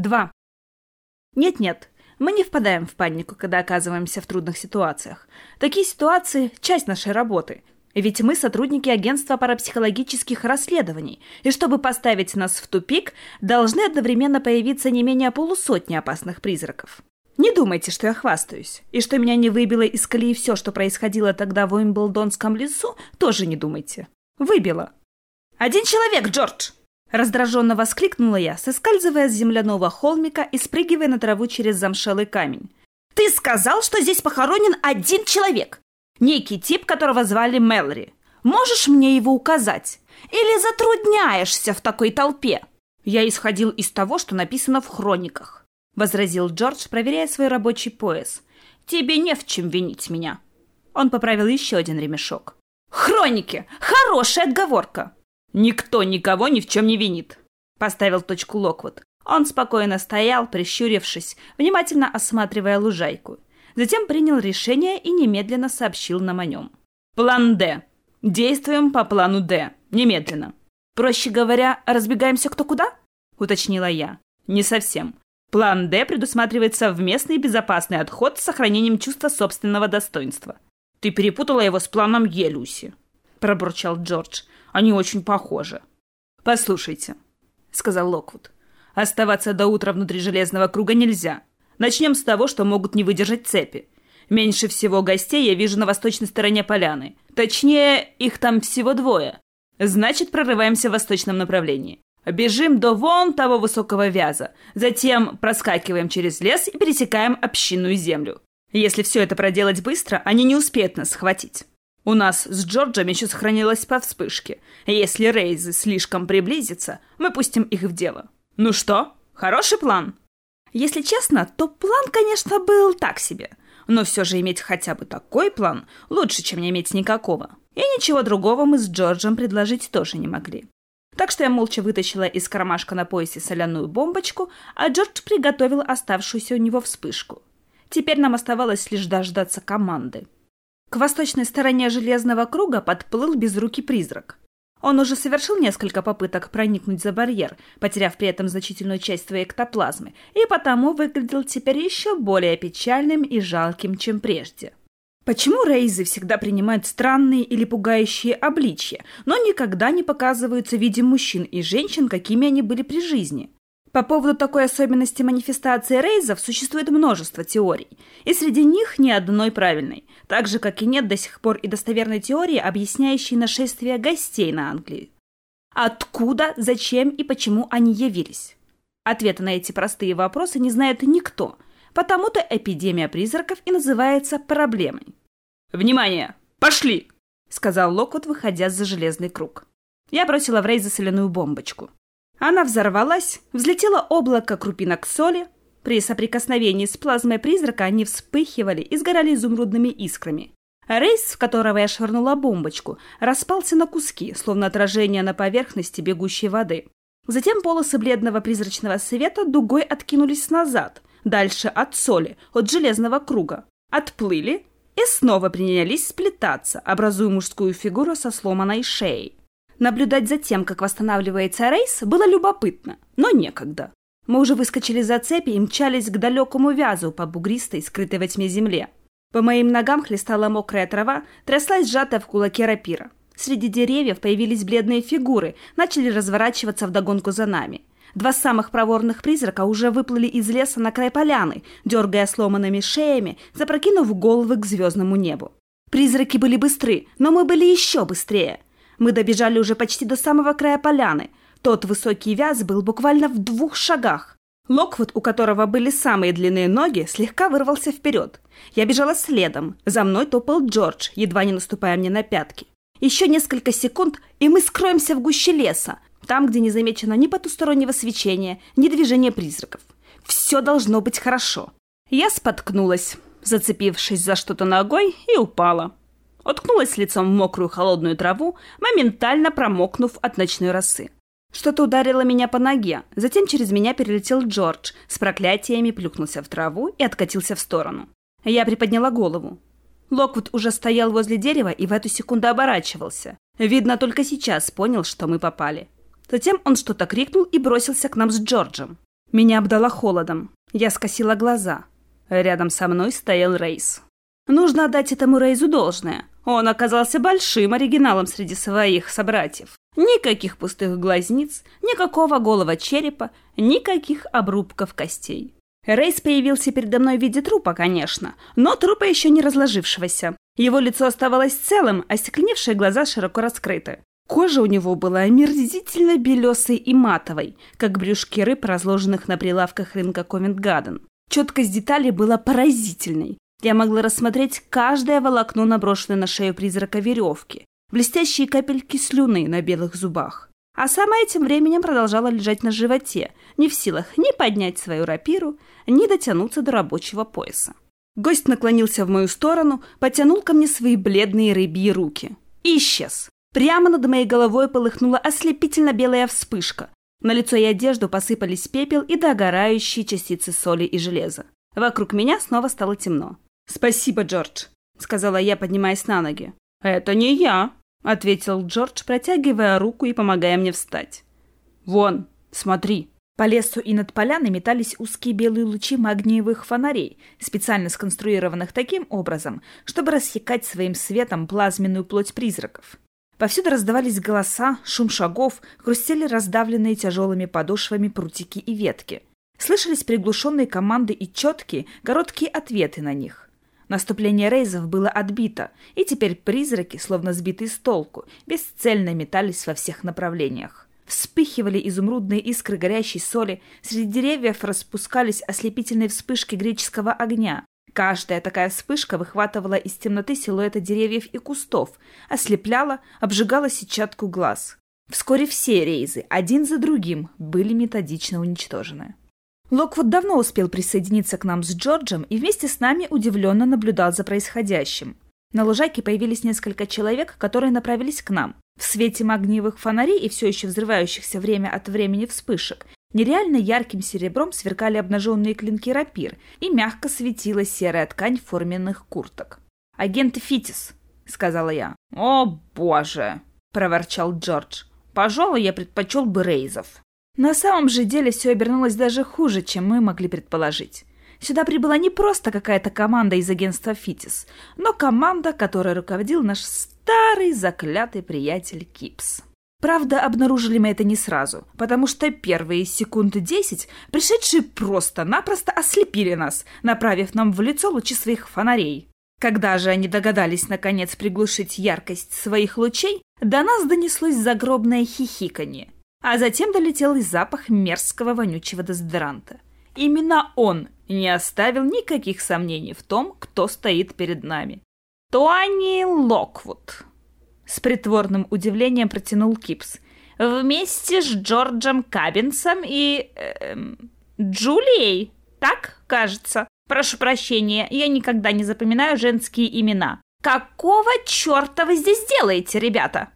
2. Нет-нет, мы не впадаем в панику, когда оказываемся в трудных ситуациях. Такие ситуации – часть нашей работы. Ведь мы сотрудники агентства парапсихологических расследований, и чтобы поставить нас в тупик, должны одновременно появиться не менее полусотни опасных призраков. Не думайте, что я хвастаюсь, и что меня не выбило из колеи все, что происходило тогда в Уимблдонском лесу, тоже не думайте. Выбило. «Один человек, Джордж!» Раздраженно воскликнула я, соскальзывая с земляного холмика и спрыгивая на траву через замшелый камень. «Ты сказал, что здесь похоронен один человек! Некий тип, которого звали Мэлори. Можешь мне его указать? Или затрудняешься в такой толпе?» «Я исходил из того, что написано в хрониках», — возразил Джордж, проверяя свой рабочий пояс. «Тебе не в чем винить меня». Он поправил еще один ремешок. «Хроники! Хорошая отговорка!» «Никто никого ни в чем не винит», — поставил точку Локвуд. Он спокойно стоял, прищурившись, внимательно осматривая лужайку. Затем принял решение и немедленно сообщил нам о нем. «План Д. Действуем по плану Д. Немедленно». «Проще говоря, разбегаемся кто куда?» — уточнила я. «Не совсем. План Д предусматривает совместный безопасный отход с сохранением чувства собственного достоинства». «Ты перепутала его с планом Е, Люси», — пробурчал Джордж. Они очень похожи. «Послушайте», — сказал Локвуд, — «оставаться до утра внутри железного круга нельзя. Начнем с того, что могут не выдержать цепи. Меньше всего гостей я вижу на восточной стороне поляны. Точнее, их там всего двое. Значит, прорываемся в восточном направлении. Бежим до вон того высокого вяза. Затем проскакиваем через лес и пересекаем общинную землю. Если все это проделать быстро, они не успеют нас схватить. У нас с Джорджем еще сохранилась по вспышке. Если Рейзы слишком приблизятся, мы пустим их в дело. Ну что, хороший план? Если честно, то план, конечно, был так себе. Но все же иметь хотя бы такой план лучше, чем не иметь никакого. И ничего другого мы с Джорджем предложить тоже не могли. Так что я молча вытащила из кармашка на поясе соляную бомбочку, а Джордж приготовил оставшуюся у него вспышку. Теперь нам оставалось лишь дождаться команды. К восточной стороне железного круга подплыл безрукий призрак. Он уже совершил несколько попыток проникнуть за барьер, потеряв при этом значительную часть своей эктоплазмы, и потому выглядел теперь еще более печальным и жалким, чем прежде. Почему рейзы всегда принимают странные или пугающие обличья, но никогда не показываются в виде мужчин и женщин, какими они были при жизни? По поводу такой особенности манифестации рейзов существует множество теорий, и среди них ни одной правильной, так же, как и нет до сих пор и достоверной теории, объясняющей нашествие гостей на Англию. Откуда, зачем и почему они явились? Ответа на эти простые вопросы не знает никто, потому-то эпидемия призраков и называется проблемой. «Внимание! Пошли!» — сказал Локвуд, выходя за железный круг. Я бросила в Рейза соляную бомбочку. Она взорвалась, взлетело облако крупинок соли. При соприкосновении с плазмой призрака они вспыхивали и сгорали изумрудными искрами. Рейс, в которого я швырнула бомбочку, распался на куски, словно отражение на поверхности бегущей воды. Затем полосы бледного призрачного света дугой откинулись назад, дальше от соли, от железного круга. Отплыли и снова принялись сплетаться, образуя мужскую фигуру со сломанной шеей. Наблюдать за тем, как восстанавливается рейс, было любопытно, но некогда. Мы уже выскочили за цепи и мчались к далекому вязу по бугристой, скрытой во тьме земле. По моим ногам хлестала мокрая трава, тряслась сжатая в кулаке рапира. Среди деревьев появились бледные фигуры, начали разворачиваться вдогонку за нами. Два самых проворных призрака уже выплыли из леса на край поляны, дергая сломанными шеями, запрокинув головы к звездному небу. Призраки были быстры, но мы были еще быстрее. Мы добежали уже почти до самого края поляны. Тот высокий вяз был буквально в двух шагах. Локвуд, у которого были самые длинные ноги, слегка вырвался вперед. Я бежала следом. За мной топал Джордж, едва не наступая мне на пятки. Еще несколько секунд, и мы скроемся в гуще леса, там, где не замечено ни потустороннего свечения, ни движения призраков. Все должно быть хорошо. Я споткнулась, зацепившись за что-то ногой, и упала. Уткнулась лицом в мокрую холодную траву, моментально промокнув от ночной росы. Что-то ударило меня по ноге, затем через меня перелетел Джордж, с проклятиями плюхнулся в траву и откатился в сторону. Я приподняла голову. Локвуд уже стоял возле дерева и в эту секунду оборачивался. Видно, только сейчас понял, что мы попали. Затем он что-то крикнул и бросился к нам с Джорджем. Меня обдало холодом. Я скосила глаза. Рядом со мной стоял Рейс. Нужно отдать этому Рейзу должное. Он оказался большим оригиналом среди своих собратьев. Никаких пустых глазниц, никакого голого черепа, никаких обрубков костей. Рейс появился передо мной в виде трупа, конечно, но трупа еще не разложившегося. Его лицо оставалось целым, а стекленевшие глаза широко раскрыты. Кожа у него была омерзительно белесой и матовой, как брюшки рыб, разложенных на прилавках рынка Ковент-Гаден. Четкость деталей была поразительной. Я могла рассмотреть каждое волокно, наброшенное на шею призрака веревки, блестящие капельки слюны на белых зубах. А сама этим временем продолжала лежать на животе, не в силах ни поднять свою рапиру, ни дотянуться до рабочего пояса. Гость наклонился в мою сторону, потянул ко мне свои бледные рыбьи руки. И исчез. Прямо над моей головой полыхнула ослепительно белая вспышка. На лицо и одежду посыпались пепел и догорающие частицы соли и железа. Вокруг меня снова стало темно. «Спасибо, Джордж», — сказала я, поднимаясь на ноги. «Это не я», — ответил Джордж, протягивая руку и помогая мне встать. «Вон, смотри». По лесу и над поляной метались узкие белые лучи магниевых фонарей, специально сконструированных таким образом, чтобы рассекать своим светом плазменную плоть призраков. Повсюду раздавались голоса, шум шагов, хрустели раздавленные тяжелыми подошвами прутики и ветки. Слышались приглушенные команды и четкие, короткие ответы на них. Наступление рейзов было отбито, и теперь призраки, словно сбитые с толку, бесцельно метались во всех направлениях. Вспыхивали изумрудные искры горящей соли, среди деревьев распускались ослепительные вспышки греческого огня. Каждая такая вспышка выхватывала из темноты силуэты деревьев и кустов, ослепляла, обжигала сетчатку глаз. Вскоре все рейзы, один за другим, были методично уничтожены. Локвуд давно успел присоединиться к нам с Джорджем и вместе с нами удивленно наблюдал за происходящим. На лужайке появились несколько человек, которые направились к нам. В свете магниевых фонарей и все еще взрывающихся время от времени вспышек нереально ярким серебром сверкали обнаженные клинки рапир и мягко светила серая ткань форменных курток. «Агент Фитис», — сказала я. «О, боже!» — проворчал Джордж. «Пожалуй, я предпочел бы рейзов». На самом же деле все обернулось даже хуже, чем мы могли предположить. Сюда прибыла не просто какая-то команда из агентства «Фитис», но команда, которой руководил наш старый заклятый приятель Кипс. Правда, обнаружили мы это не сразу, потому что первые секунды десять пришедшие просто-напросто ослепили нас, направив нам в лицо лучи своих фонарей. Когда же они догадались наконец приглушить яркость своих лучей, до нас донеслось загробное хихиканье – а затем долетел и запах мерзкого вонючего дезодоранта. Именно он не оставил никаких сомнений в том, кто стоит перед нами. «Тони Локвуд!» С притворным удивлением протянул Кипс. «Вместе с Джорджем Кабинсом и... Эм, Джулией, так, кажется? Прошу прощения, я никогда не запоминаю женские имена. Какого черта вы здесь делаете, ребята?»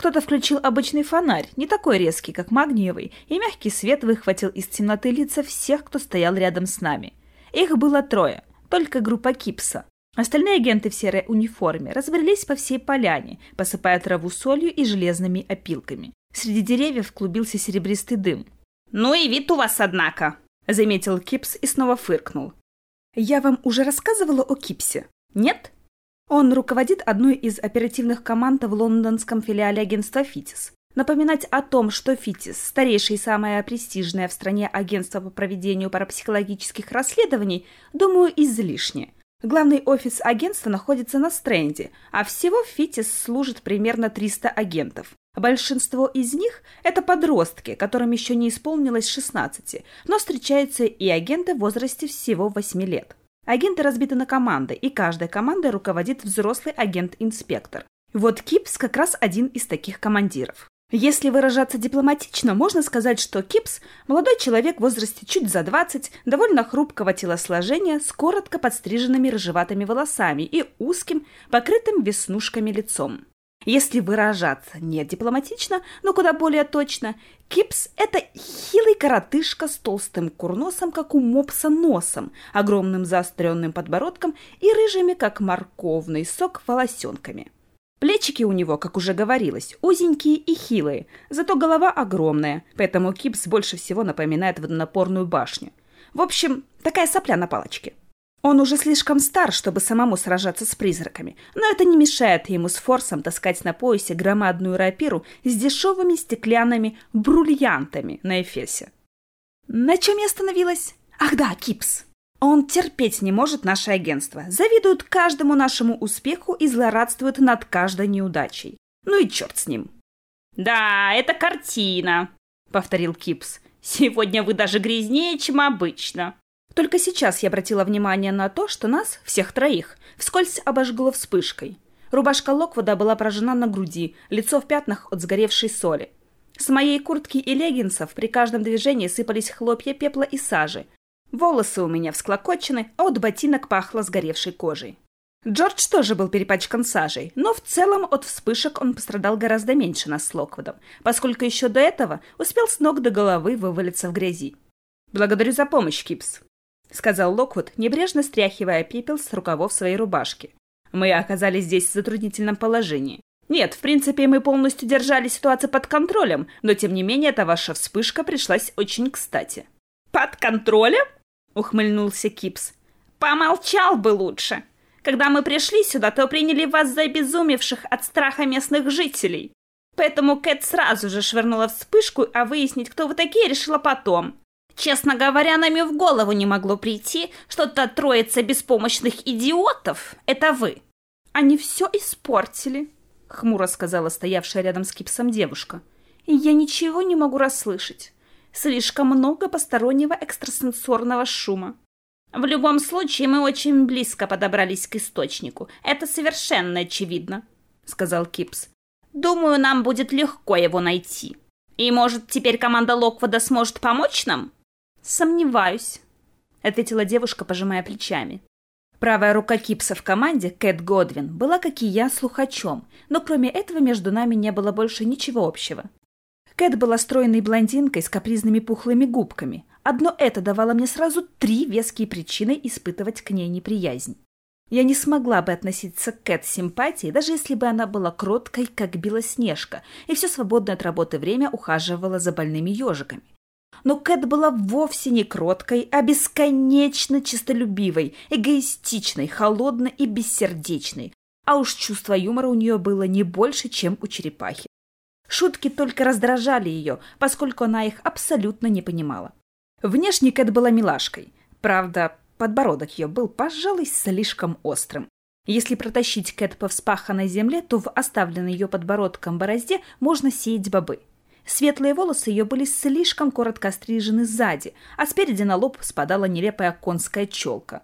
Кто-то включил обычный фонарь, не такой резкий, как магниевый, и мягкий свет выхватил из темноты лица всех, кто стоял рядом с нами. Их было трое, только группа Кипса. Остальные агенты в серой униформе разбрелись по всей поляне, посыпая траву солью и железными опилками. Среди деревьев клубился серебристый дым. «Ну и вид у вас, однако!» — заметил Кипс и снова фыркнул. «Я вам уже рассказывала о Кипсе? Нет?» Он руководит одной из оперативных команд в лондонском филиале агентства «Фитис». Напоминать о том, что «Фитис» – старейшее и самое престижное в стране агентство по проведению парапсихологических расследований, думаю, излишне. Главный офис агентства находится на Стрэнде, а всего в «Фитис» служит примерно 300 агентов. Большинство из них – это подростки, которым еще не исполнилось 16, но встречаются и агенты в возрасте всего 8 лет. Агенты разбиты на команды, и каждая команда руководит взрослый агент-инспектор. Вот Кипс как раз один из таких командиров. Если выражаться дипломатично, можно сказать, что Кипс – молодой человек в возрасте чуть за 20, довольно хрупкого телосложения, с коротко подстриженными рыжеватыми волосами и узким, покрытым веснушками лицом. Если выражаться не дипломатично, но куда более точно, Кипс – это хилый коротышка с толстым курносом, как у мопса, носом, огромным заостренным подбородком и рыжими, как морковный сок, волосенками. Плечики у него, как уже говорилось, узенькие и хилые, зато голова огромная, поэтому Кипс больше всего напоминает водонапорную башню. В общем, такая сопля на палочке. Он уже слишком стар, чтобы самому сражаться с призраками, но это не мешает ему с форсом таскать на поясе громадную рапиру с дешевыми стеклянными бриллиантами на эфесе. На чем я остановилась? Ах да, Кипс. Он терпеть не может наше агентство, завидует каждому нашему успеху и злорадствует над каждой неудачей. Ну и черт с ним. «Да, это картина», — повторил Кипс. «Сегодня вы даже грязнее, чем обычно». Только сейчас я обратила внимание на то, что нас, всех троих, вскользь обожгло вспышкой. Рубашка Локвуда была поражена на груди, лицо в пятнах от сгоревшей соли. С моей куртки и леггинсов при каждом движении сыпались хлопья пепла и сажи. Волосы у меня всклокочены, а от ботинок пахло сгоревшей кожей. Джордж тоже был перепачкан сажей, но в целом от вспышек он пострадал гораздо меньше нас с Локвудом, поскольку еще до этого успел с ног до головы вывалиться в грязи. «Благодарю за помощь, Кипс», — сказал Локвуд, небрежно стряхивая пепел с рукавов своей рубашки. «Мы оказались здесь в затруднительном положении. Нет, в принципе, мы полностью держали ситуацию под контролем, но тем не менее эта ваша вспышка пришлась очень кстати». «Под контролем?» — ухмыльнулся Кипс. «Помолчал бы лучше. Когда мы пришли сюда, то приняли вас за обезумевших от страха местных жителей. Поэтому Кэт сразу же швырнула вспышку, а выяснить, кто вы такие, решила потом. Честно говоря, нам и в голову не могло прийти, что та троица беспомощных идиотов — это вы. Они все испортили, — хмуро сказала стоявшая рядом с Кипсом девушка. Я ничего не могу расслышать. Слишком много постороннего экстрасенсорного шума. В любом случае, мы очень близко подобрались к источнику. Это совершенно очевидно, — сказал Кипс. Думаю, нам будет легко его найти. И, может, теперь команда Локвода сможет помочь нам? Сомневаюсь, — ответила девушка, пожимая плечами. Правая рука Кипса в команде, Кэт Годвин, была, как и я, слухачом, но кроме этого между нами не было больше ничего общего. Кэт была стройной блондинкой с капризными пухлыми губками. Одно это давало мне сразу три веские причины испытывать к ней неприязнь. Я не смогла бы относиться к Кэт с симпатией, даже если бы она была кроткой, как Белоснежка, и все свободное от работы время ухаживала за больными ежиками. Но Кэт была вовсе не кроткой, а бесконечно честолюбивой, эгоистичной, холодной и бессердечной. А уж чувство юмора у нее было не больше, чем у черепахи. Шутки только раздражали ее, поскольку она их абсолютно не понимала. Внешне Кэт была милашкой. Правда, подбородок ее был, пожалуй, слишком острым. Если протащить Кэт по вспаханной земле, то в оставленной ее подбородком борозде можно сеять бобы. Светлые волосы ее были слишком коротко стрижены сзади, а спереди на лоб спадала нелепая конская челка.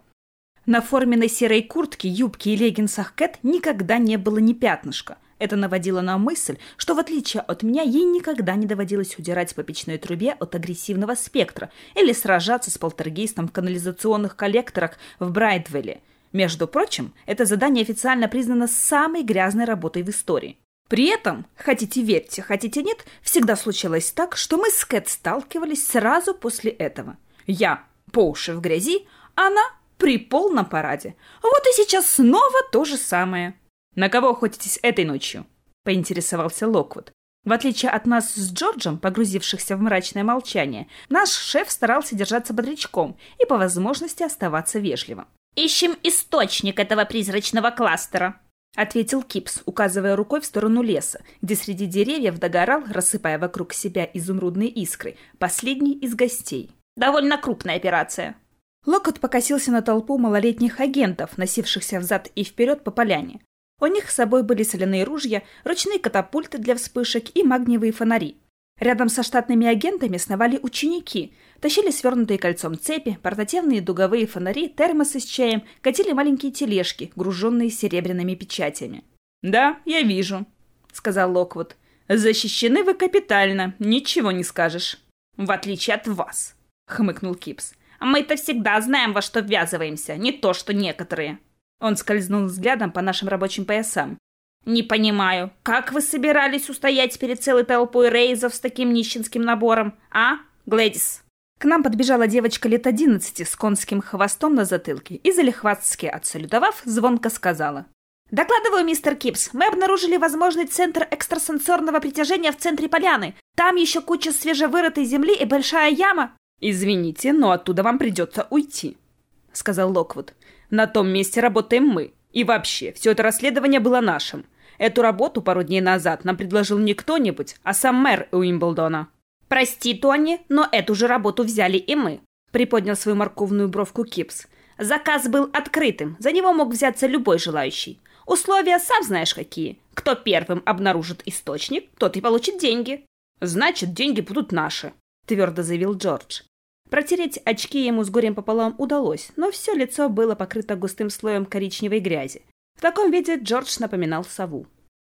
На форменной серой куртке, юбке и леггинсах Кэт никогда не было ни пятнышка. Это наводило на мысль, что в отличие от меня, ей никогда не доводилось удирать по печной трубе от агрессивного спектра или сражаться с полтергейстом в канализационных коллекторах в Брайтвелле. Между прочим, это задание официально признано самой грязной работой в истории. При этом, хотите верьте, хотите нет, всегда случалось так, что мы с Кэт сталкивались сразу после этого. Я по уши в грязи, она при полном параде. Вот и сейчас снова то же самое. «На кого охотитесь этой ночью?» — поинтересовался Локвуд. В отличие от нас с Джорджем, погрузившихся в мрачное молчание, наш шеф старался держаться бодрячком и по возможности оставаться вежливым. «Ищем источник этого призрачного кластера», — ответил Кипс, указывая рукой в сторону леса, где среди деревьев догорал, рассыпая вокруг себя изумрудные искры, последний из гостей. «Довольно крупная операция». Локот покосился на толпу малолетних агентов, носившихся взад и вперед по поляне. У них с собой были соляные ружья, ручные катапульты для вспышек и магниевые фонари. Рядом со штатными агентами сновали ученики, тащили свернутые кольцом цепи, портативные дуговые фонари, термосы с чаем, катили маленькие тележки, груженные серебряными печатями. «Да, я вижу», — сказал Локвуд. «Защищены вы капитально, ничего не скажешь». «В отличие от вас», — хмыкнул Кипс. «Мы-то всегда знаем, во что ввязываемся, не то что некоторые». Он скользнул взглядом по нашим рабочим поясам. «Не понимаю, как вы собирались устоять перед целой толпой рейзов с таким нищенским набором, а, Глэдис?» К нам подбежала девочка лет одиннадцати с конским хвостом на затылке и, залихватски отсалютовав, звонко сказала. «Докладываю, мистер Кипс, мы обнаружили возможный центр экстрасенсорного притяжения в центре поляны. Там еще куча свежевырытой земли и большая яма». «Извините, но оттуда вам придется уйти», — сказал Локвуд. «На том месте работаем мы. И вообще, все это расследование было нашим. Эту работу пару дней назад нам предложил не кто-нибудь, а сам мэр Уимблдона». «Прости, Тони, но эту же работу взяли и мы», — приподнял свою морковную бровку Кипс. «Заказ был открытым, за него мог взяться любой желающий. Условия сам знаешь какие. Кто первым обнаружит источник, тот и получит деньги. Значит, деньги будут наши, твердо заявил Джордж. Протереть очки ему с горем пополам удалось, но все лицо было покрыто густым слоем коричневой грязи. В таком виде Джордж напоминал сову.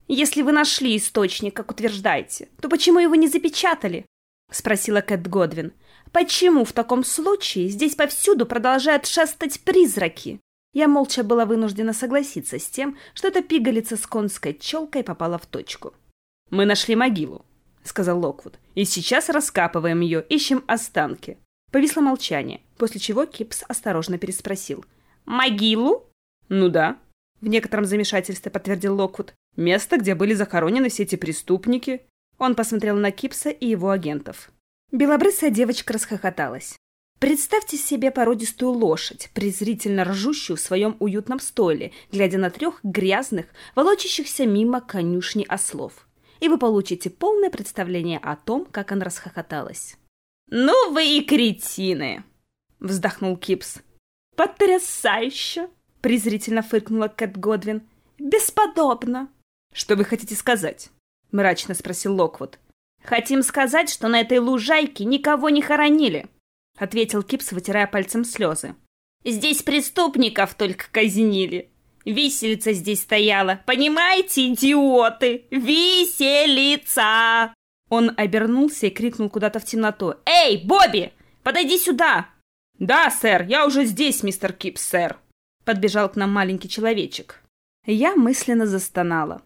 «Если вы нашли источник, как утверждаете, то почему его не запечатали?» — спросила Кэт Годвин. «Почему в таком случае здесь повсюду продолжают шастать призраки?» Я молча была вынуждена согласиться с тем, что эта пигалица с конской челкой попала в точку. «Мы нашли могилу», — сказал Локвуд, — «и сейчас раскапываем ее, ищем останки». Повисло молчание, после чего Кипс осторожно переспросил. «Могилу?» «Ну да», — в некотором замешательстве подтвердил Локвуд. «Место, где были захоронены все эти преступники». Он посмотрел на Кипса и его агентов. Белобрысая девочка расхохоталась. Представьте себе породистую лошадь, презрительно ржущую в своем уютном стойле, глядя на трех грязных, волочащихся мимо конюшни ослов. И вы получите полное представление о том, как она расхохоталась. «Ну вы и кретины!» — вздохнул Кипс. «Потрясающе!» — презрительно фыркнула Кэт Годвин. «Бесподобно!» «Что вы хотите сказать?» — мрачно спросил Локвуд. «Хотим сказать, что на этой лужайке никого не хоронили!» — ответил Кипс, вытирая пальцем слезы. «Здесь преступников только казнили. Виселица здесь стояла. Понимаете, идиоты? Виселица!» Он обернулся и крикнул куда-то в темноту. «Эй, Бобби! Подойди сюда!» «Да, сэр, я уже здесь, мистер Кипс, сэр!» Подбежал к нам маленький человечек. Я мысленно застонала.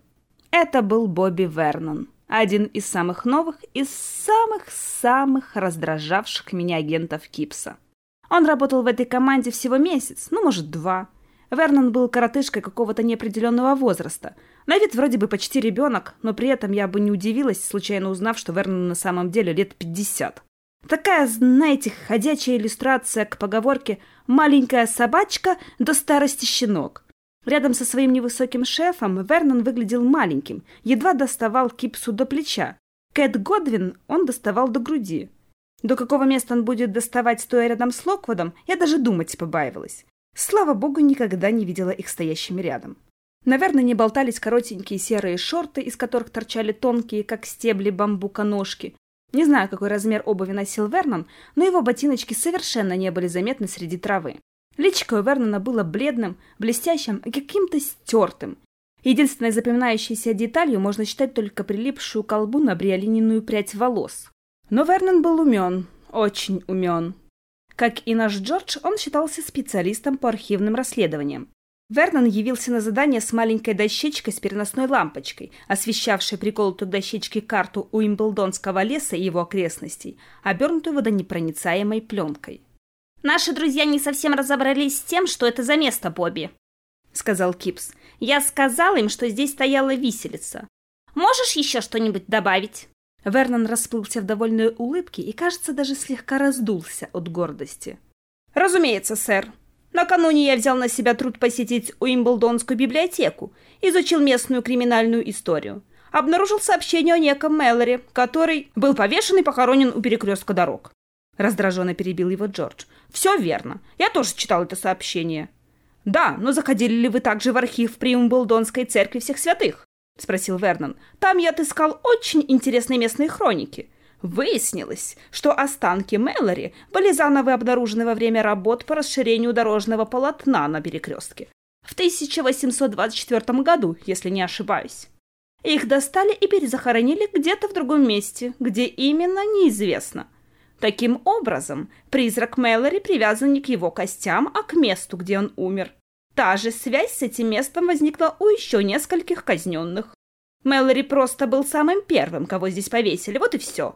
Это был Бобби Вернон. Один из самых новых и самых-самых раздражавших меня агентов Кипса. Он работал в этой команде всего месяц, ну, может, два. Вернон был коротышкой какого-то неопределенного возраста. На вид вроде бы почти ребенок, но при этом я бы не удивилась, случайно узнав, что Вернон на самом деле лет 50. Такая, знаете, ходячая иллюстрация к поговорке «маленькая собачка до старости щенок». Рядом со своим невысоким шефом Вернон выглядел маленьким, едва доставал Кипсу до плеча. Кэт Годвин он доставал до груди. До какого места он будет доставать, стоя рядом с Локвудом, я даже думать побаивалась. Слава богу, никогда не видела их стоящими рядом. Наверное, не болтались коротенькие серые шорты, из которых торчали тонкие, как стебли бамбука, ножки. Не знаю, какой размер обуви носил Вернон, но его ботиночки совершенно не были заметны среди травы. Личико у Вернона было бледным, блестящим и каким-то стертым. Единственной запоминающейся деталью можно считать только прилипшую к колбу на бриолининую прядь волос. Но Вернон был умен, очень умен. Как и наш Джордж, он считался специалистом по архивным расследованиям. Вернон явился на задание с маленькой дощечкой с переносной лампочкой, освещавшей приколотую к дощечке карту Уимблдонского леса и его окрестностей, обернутую водонепроницаемой пленкой. «Наши друзья не совсем разобрались с тем, что это за место, Бобби», — сказал Кипс. «Я сказал им, что здесь стояла виселица. Можешь еще что-нибудь добавить?» Вернон расплылся в довольной улыбке и, кажется, даже слегка раздулся от гордости. «Разумеется, сэр. Накануне я взял на себя труд посетить Уимблдонскую библиотеку, изучил местную криминальную историю. Обнаружил сообщение о неком Мэлори, который был повешен и похоронен у перекрестка дорог. Раздраженно перебил его Джордж. «Все верно. Я тоже читал это сообщение». «Да, но заходили ли вы также в архив при Умблдонской церкви всех святых?» — спросил Вернон. «Там я отыскал очень интересные местные хроники. Выяснилось, что останки Мэлори были заново обнаружены во время работ по расширению дорожного полотна на перекрестке. В 1824 году, если не ошибаюсь. Их достали и перезахоронили где-то в другом месте, где именно неизвестно. Таким образом, призрак Мэлори привязан не к его костям, а к месту, где он умер. Та же связь с этим местом возникла у еще нескольких казненных. Мэлори просто был самым первым, кого здесь повесили, вот и все.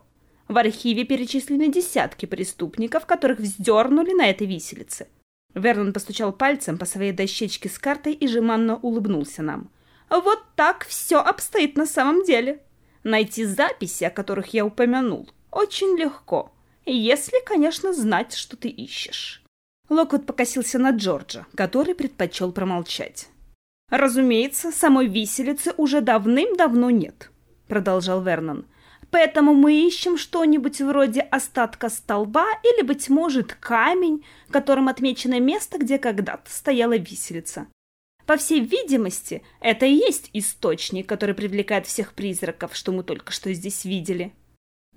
В архиве перечислены десятки преступников, которых вздернули на этой виселице. Вернон постучал пальцем по своей дощечке с картой и жеманно улыбнулся нам. «Вот так все обстоит на самом деле. Найти записи, о которых я упомянул, очень легко, если, конечно, знать, что ты ищешь». Локвуд покосился на Джорджа, который предпочел промолчать. «Разумеется, самой виселицы уже давным-давно нет», — продолжал Вернон. «Поэтому мы ищем что-нибудь вроде остатка столба или, быть может, камень, которым отмечено место, где когда-то стояла виселица. По всей видимости, это и есть источник, который привлекает всех призраков, что мы только что здесь видели».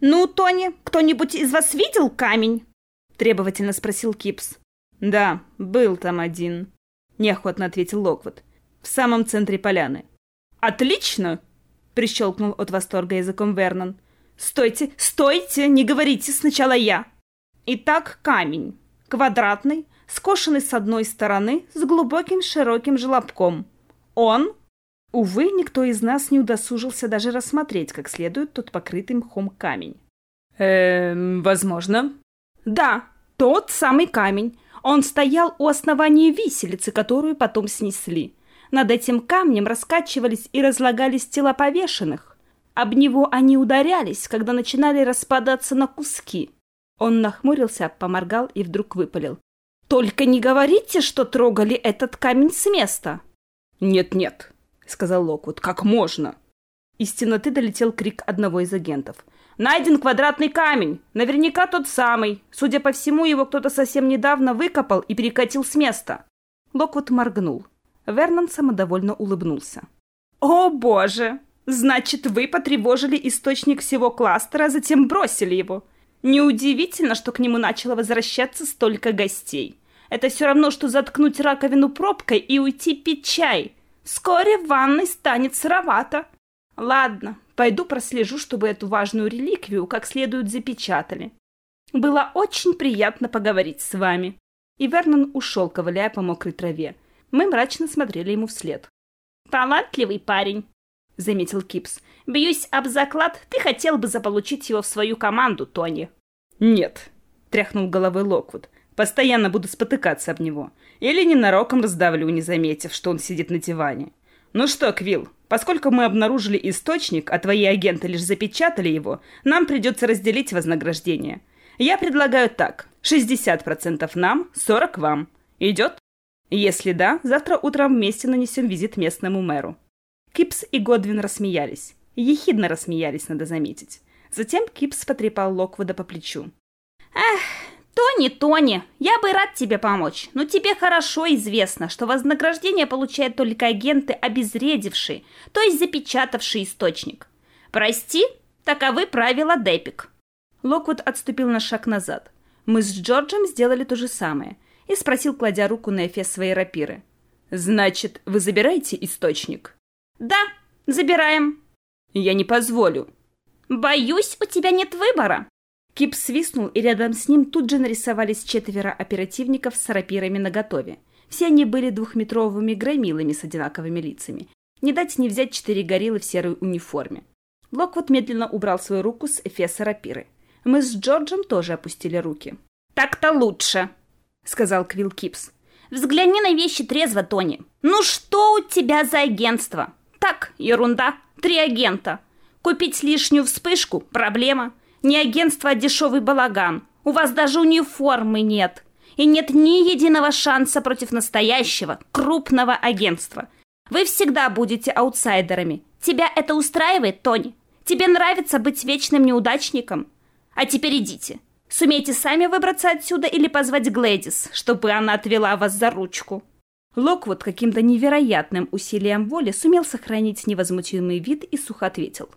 «Ну, Тони, кто-нибудь из вас видел камень?» — требовательно спросил Кипс. «Да, был там один», — неохотно ответил Локвуд в самом центре поляны. «Отлично!» — прищелкнул от восторга языком Вернон. «Стойте, стойте, не говорите сначала я!» Итак, камень. Квадратный, скошенный с одной стороны, с глубоким широким желобком. Он... Увы, никто из нас не удосужился даже рассмотреть как следует тот покрытый мхом камень. Эм, возможно. Да, тот самый камень. Он стоял у основания виселицы, которую потом снесли. Над этим камнем раскачивались и разлагались тела повешенных. Об него они ударялись, когда начинали распадаться на куски. Он нахмурился, поморгал и вдруг выпалил. «Только не говорите, что трогали этот камень с места!» «Нет-нет», — сказал Локвуд, — «как можно?» Из темноты долетел крик одного из агентов. «Найден квадратный камень! Наверняка тот самый! Судя по всему, его кто-то совсем недавно выкопал и перекатил с места!» Локвуд моргнул. Вернон самодовольно улыбнулся. «О, боже! Значит, вы потревожили источник всего кластера, затем бросили его. Неудивительно, что к нему начало возвращаться столько гостей. Это все равно, что заткнуть раковину пробкой и уйти пить чай. Вскоре в ванной станет сыровато. Ладно, пойду прослежу, чтобы эту важную реликвию как следует запечатали. Было очень приятно поговорить с вами». И Вернон ушел, ковыляя по мокрой траве. Мы мрачно смотрели ему вслед. «Талантливый парень», — заметил Кипс. «Бьюсь об заклад, ты хотел бы заполучить его в свою команду, Тони». «Нет», — тряхнул головой Локвуд. «Постоянно буду спотыкаться об него. Или ненароком раздавлю, не заметив, что он сидит на диване. Ну что, Квилл, поскольку мы обнаружили источник, а твои агенты лишь запечатали его, нам придется разделить вознаграждение. Я предлагаю так. 60% нам, 40% вам. Идет?» Если да, завтра утром вместе нанесем визит местному мэру». Кипс и Годвин рассмеялись. Ехидно рассмеялись, надо заметить. Затем Кипс потрепал Локвуда по плечу. «Эх, Тони, Тони, я бы рад тебе помочь, но тебе хорошо известно, что вознаграждение получают только агенты, обезвредившие, то есть запечатавшие источник. Прости, таковы правила Депик». Локвуд отступил на шаг назад. Мы с Джорджем сделали то же самое – и спросил, кладя руку на эфес своей рапиры. «Значит, вы забираете источник?» «Да, забираем». «Я не позволю». «Боюсь, у тебя нет выбора». Кип свистнул, и рядом с ним тут же нарисовались четверо оперативников с рапирами наготове. Все они были двухметровыми громилами с одинаковыми лицами. Не дать не взять четыре гориллы в серой униформе. Локвуд медленно убрал свою руку с эфеса рапиры. Мы с Джорджем тоже опустили руки. «Так-то лучше», — сказал Квилл Кипс. «Взгляни на вещи трезво, Тони. Ну что у тебя за агентство? Так, ерунда. Три агента. Купить лишнюю вспышку — проблема. Не агентство, а дешевый балаган. У вас даже униформы нет. И нет ни единого шанса против настоящего, крупного агентства. Вы всегда будете аутсайдерами. Тебя это устраивает, Тони? Тебе нравится быть вечным неудачником? А теперь идите. Сумеете сами выбраться отсюда или позвать Глэдис, чтобы она отвела вас за ручку?» Локвуд каким-то невероятным усилием воли сумел сохранить невозмутимый вид и сухо ответил.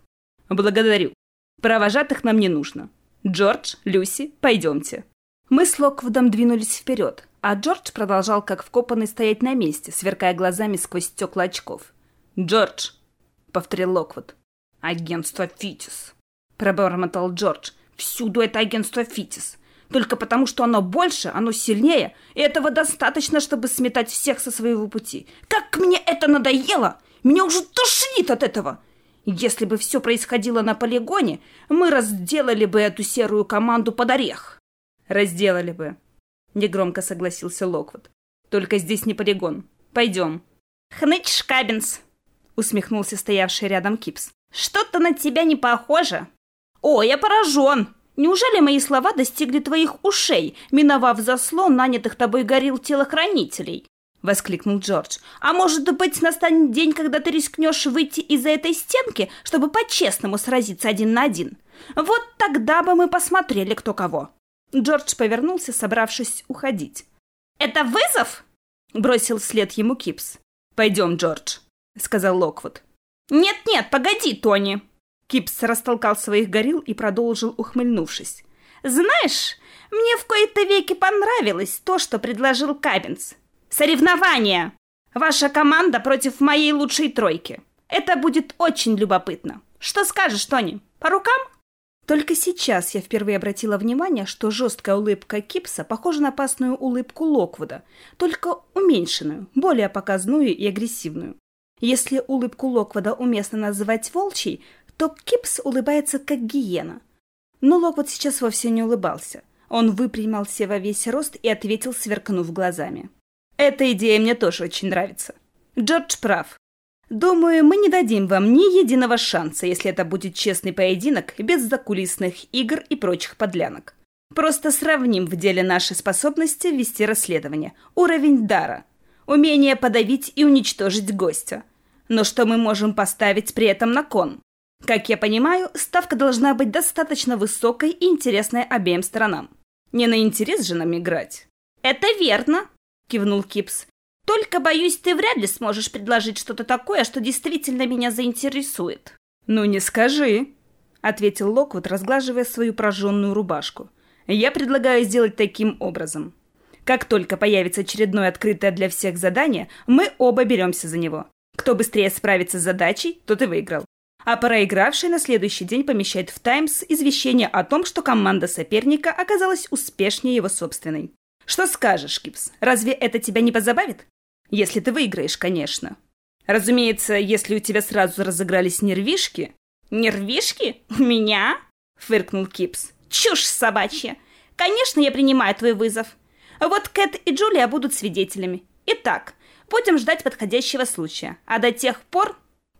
«Благодарю. Провожатых нам не нужно. Джордж, Люси, пойдемте». Мы с Локвудом двинулись вперед, а Джордж продолжал как вкопанный стоять на месте, сверкая глазами сквозь стекла очков. «Джордж!» — повторил Локвуд. «Агентство Фитис!» — пробормотал Джордж. Всюду это агентство Фитис. Только потому, что оно больше, оно сильнее, и этого достаточно, чтобы сметать всех со своего пути. Как мне это надоело! Меня уже тошнит от этого! Если бы все происходило на полигоне, мы разделали бы эту серую команду под орех. Разделали бы, негромко согласился Локвуд. Только здесь не полигон. Пойдем». «Хныч Шкабинс», — усмехнулся стоявший рядом Кипс. «Что-то на тебя не похоже». «О, я поражен! Неужели мои слова достигли твоих ушей, миновав заслон нанятых тобой горил телохранителей?» — воскликнул Джордж. «А может быть, настанет день, когда ты рискнешь выйти из-за этой стенки, чтобы по-честному сразиться один на один? Вот тогда бы мы посмотрели, кто кого». Джордж повернулся, собравшись уходить. «Это вызов?» — бросил вслед ему Кипс. «Пойдем, Джордж», — сказал Локвуд. «Нет-нет, погоди, Тони!» Кипс растолкал своих горил и продолжил, ухмыльнувшись. «Знаешь, мне в кои-то веки понравилось то, что предложил Кабинс. Соревнования! Ваша команда против моей лучшей тройки. Это будет очень любопытно. Что скажешь, Тони? По рукам?» Только сейчас я впервые обратила внимание, что жесткая улыбка Кипса похожа на опасную улыбку Локвуда, только уменьшенную, более показную и агрессивную. Если улыбку Локвуда уместно называть волчьей, то Кипс улыбается как гиена. Но Локвуд сейчас вовсе не улыбался. Он выпрямился во весь рост и ответил, сверкнув глазами. «Эта идея мне тоже очень нравится. Джордж прав. Думаю, мы не дадим вам ни единого шанса, если это будет честный поединок без закулисных игр и прочих подлянок. Просто сравним в деле наши способности вести расследование, уровень дара, умение подавить и уничтожить гостя. Но что мы можем поставить при этом на кон? Как я понимаю, ставка должна быть достаточно высокой и интересной обеим сторонам. Не на интерес же нам играть. «Это верно», — кивнул Кипс. «Только, боюсь, ты вряд ли сможешь предложить что-то такое, что действительно меня заинтересует». «Ну не скажи», — ответил Локвуд, разглаживая свою прожженную рубашку. «Я предлагаю сделать таким образом. Как только появится очередное открытое для всех задание, мы оба беремся за него. Кто быстрее справится с задачей, тот и выиграл а проигравший на следующий день помещает в «Таймс» извещение о том, что команда соперника оказалась успешнее его собственной. Что скажешь, Кипс, разве это тебя не позабавит? Если ты выиграешь, конечно. Разумеется, если у тебя сразу разыгрались нервишки... «Нервишки? У меня?» — фыркнул Кипс. «Чушь собачья! Конечно, я принимаю твой вызов. Вот Кэт и Джулия будут свидетелями. Итак, будем ждать подходящего случая. А до тех пор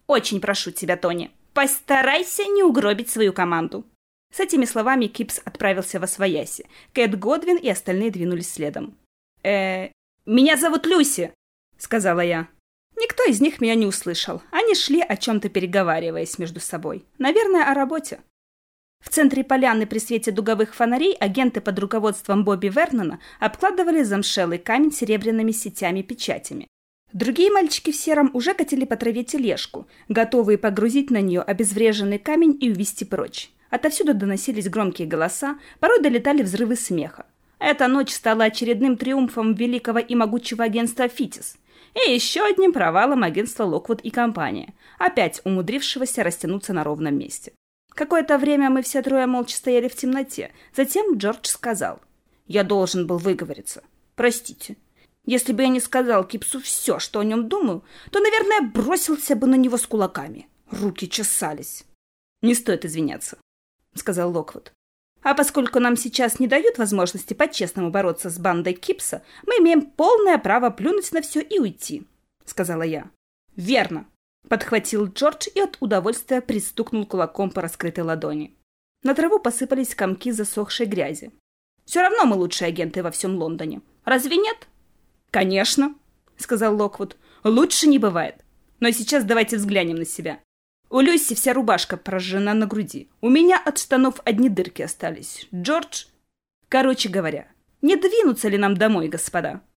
очень прошу тебя, Тони, постарайся не угробить свою команду». С этими словами Кипс отправился во свояси. Кэт Годвин и остальные двинулись следом. э меня зовут Люси», — сказала я. Никто из них меня не услышал. Они шли о чем-то переговариваясь между собой. Наверное, о работе. В центре поляны при свете дуговых фонарей агенты под руководством Бобби Вернона обкладывали замшелый камень серебряными сетями-печатями. Другие мальчики в сером уже катили по траве тележку, готовые погрузить на нее обезвреженный камень и увезти прочь. Отовсюду доносились громкие голоса, порой долетали взрывы смеха. Эта ночь стала очередным триумфом великого и могучего агентства «Фитис», и еще одним провалом агентства «Локвуд и компания», опять умудрившегося растянуться на ровном месте. Какое-то время мы все трое молча стояли в темноте. Затем Джордж сказал. «Я должен был выговориться. Простите, если бы я не сказал Кипсу все, что о нем думаю, то, наверное, бросился бы на него с кулаками. Руки чесались. «Не стоит извиняться», — сказал Локвуд. «А поскольку нам сейчас не дают возможности по-честному бороться с бандой Кипса, мы имеем полное право плюнуть на все и уйти», — сказала я. «Верно», — подхватил Джордж и от удовольствия пристукнул кулаком по раскрытой ладони. На траву посыпались комки засохшей грязи. «Все равно мы лучшие агенты во всем Лондоне. Разве нет?» «Конечно», — сказал Локвуд. «Лучше не бывает. Но сейчас давайте взглянем на себя. У Люси вся рубашка прожжена на груди. У меня от штанов одни дырки остались. Джордж...» «Короче говоря, не двинуться ли нам домой, господа?»